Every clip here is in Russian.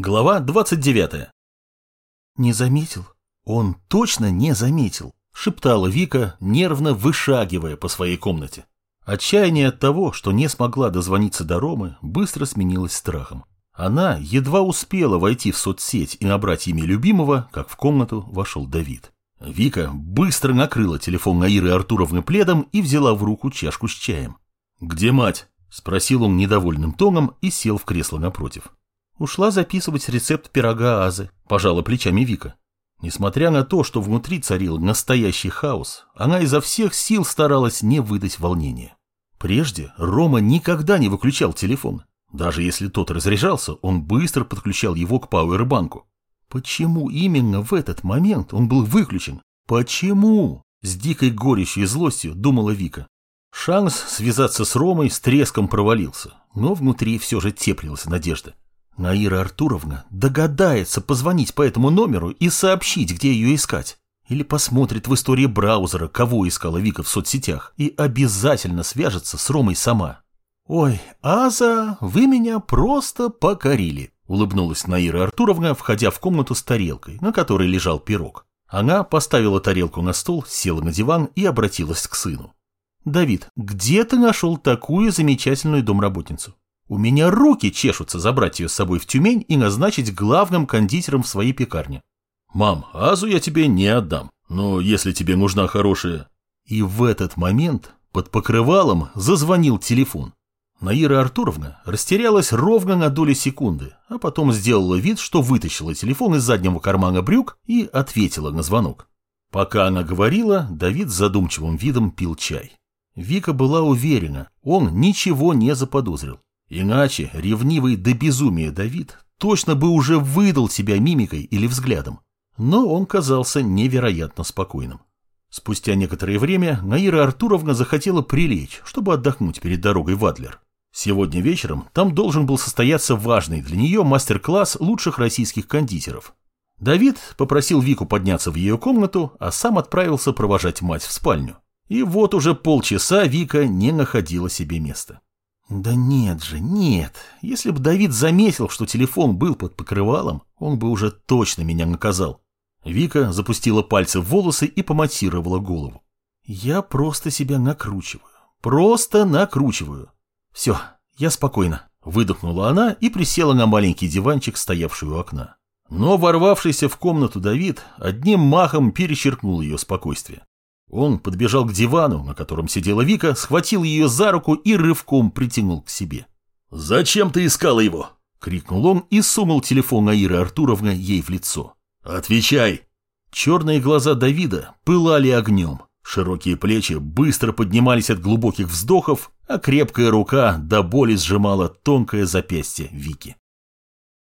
Глава 29. «Не заметил? Он точно не заметил», — шептала Вика, нервно вышагивая по своей комнате. Отчаяние от того, что не смогла дозвониться до Ромы, быстро сменилось страхом. Она едва успела войти в соцсеть и набрать имя любимого, как в комнату вошел Давид. Вика быстро накрыла телефон Наиры Артуровны пледом и взяла в руку чашку с чаем. «Где мать?» — спросил он недовольным тоном и сел в кресло напротив. Ушла записывать рецепт пирога Азы, пожала плечами Вика. Несмотря на то, что внутри царил настоящий хаос, она изо всех сил старалась не выдать волнения. Прежде Рома никогда не выключал телефон. Даже если тот разряжался, он быстро подключал его к пауэрбанку. Почему именно в этот момент он был выключен? Почему? С дикой горечью и злостью думала Вика. Шанс связаться с Ромой с треском провалился, но внутри все же теплилась надежда. Наира Артуровна догадается позвонить по этому номеру и сообщить, где ее искать. Или посмотрит в истории браузера, кого искала Вика в соцсетях, и обязательно свяжется с Ромой сама. «Ой, Аза, вы меня просто покорили», — улыбнулась Наира Артуровна, входя в комнату с тарелкой, на которой лежал пирог. Она поставила тарелку на стол, села на диван и обратилась к сыну. «Давид, где ты нашел такую замечательную домработницу? У меня руки чешутся забрать ее с собой в Тюмень и назначить главным кондитером в своей пекарне. Мам, Азу я тебе не отдам, но если тебе нужна хорошая... И в этот момент под покрывалом зазвонил телефон. Наира Артуровна растерялась ровно на долю секунды, а потом сделала вид, что вытащила телефон из заднего кармана брюк и ответила на звонок. Пока она говорила, Давид с задумчивым видом пил чай. Вика была уверена, он ничего не заподозрил. Иначе ревнивый до безумия Давид точно бы уже выдал себя мимикой или взглядом. Но он казался невероятно спокойным. Спустя некоторое время Наира Артуровна захотела прилечь, чтобы отдохнуть перед дорогой в Адлер. Сегодня вечером там должен был состояться важный для нее мастер-класс лучших российских кондитеров. Давид попросил Вику подняться в ее комнату, а сам отправился провожать мать в спальню. И вот уже полчаса Вика не находила себе места. Да нет же, нет. Если бы Давид заметил, что телефон был под покрывалом, он бы уже точно меня наказал. Вика запустила пальцы в волосы и помассировала голову. Я просто себя накручиваю. Просто накручиваю. Все, я спокойна. Выдохнула она и присела на маленький диванчик, стоявший у окна. Но ворвавшийся в комнату Давид одним махом перечеркнул ее спокойствие. Он подбежал к дивану, на котором сидела Вика, схватил ее за руку и рывком притянул к себе. «Зачем ты искала его?» — крикнул он и сунул телефон Аиры Артуровны ей в лицо. «Отвечай!» Черные глаза Давида пылали огнем. Широкие плечи быстро поднимались от глубоких вздохов, а крепкая рука до боли сжимала тонкое запястье Вики.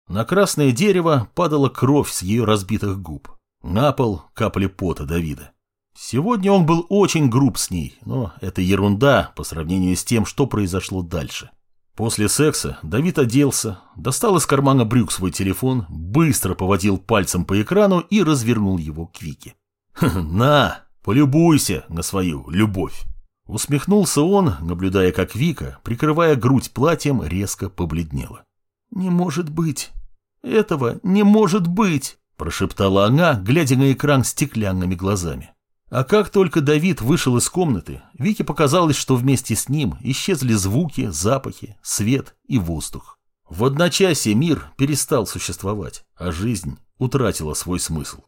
На красное дерево падала кровь с ее разбитых губ. На пол капли пота Давида. Сегодня он был очень груб с ней, но это ерунда по сравнению с тем, что произошло дальше. После секса Давид оделся, достал из кармана брюк свой телефон, быстро поводил пальцем по экрану и развернул его к Вике. «На, полюбуйся на свою любовь!» Усмехнулся он, наблюдая, как Вика, прикрывая грудь платьем, резко побледнела. «Не может быть! Этого не может быть!» прошептала она, глядя на экран стеклянными глазами. А как только Давид вышел из комнаты, Вике показалось, что вместе с ним исчезли звуки, запахи, свет и воздух. В одночасье мир перестал существовать, а жизнь утратила свой смысл.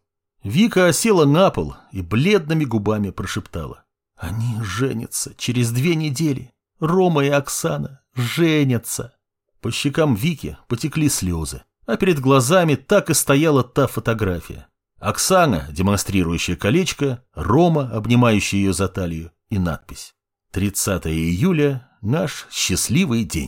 Вика осела на пол и бледными губами прошептала. «Они женятся через две недели. Рома и Оксана женятся». По щекам Вики потекли слезы, а перед глазами так и стояла та фотография. Оксана, демонстрирующая колечко, Рома, обнимающий ее за талию, и надпись. 30 июля – наш счастливый день.